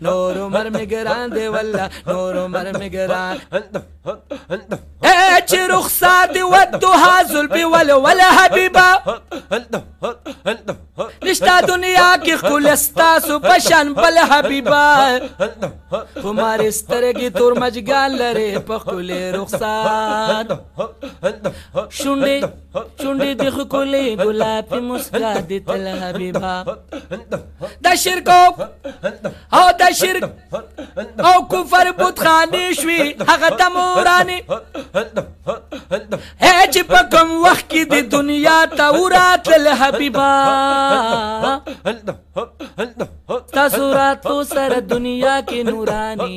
نور عمر می ګران دی والله نور عمر می ګران چې رخصار دی ودو حاصل په ول ول حبیبا نشتا دنیا کې خپل استاسو بشن بل حبیبا کومار سترګي تور مجګال لري په خپل رخصار شونډې چونډې د ښکلې ګلاب په مسکا د تل حبیبا د شرک او د شرک او کفر بت خانې شوې هغه د مورانې هې چې په کوم وخت کې د دنیا ته وراتل حبیبا تاسو راتو سره دنیا کې نورانی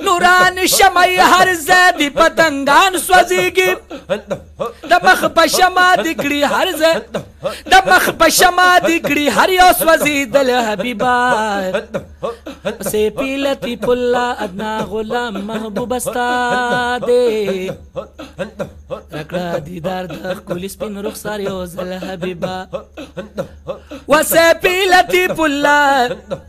نوران شمع هر ځای دی پتنګان سوځيږي د مخ په شمع دی کړي هر ځای د مخ په شمع دی کړي هر یو سوځیدل حبیبا سه پیلتی پلا ادنا غلام محبوب استا دے رکړه دیدار د خپل سپین رخسار یو زل حبیبا وسه پیلتی پلا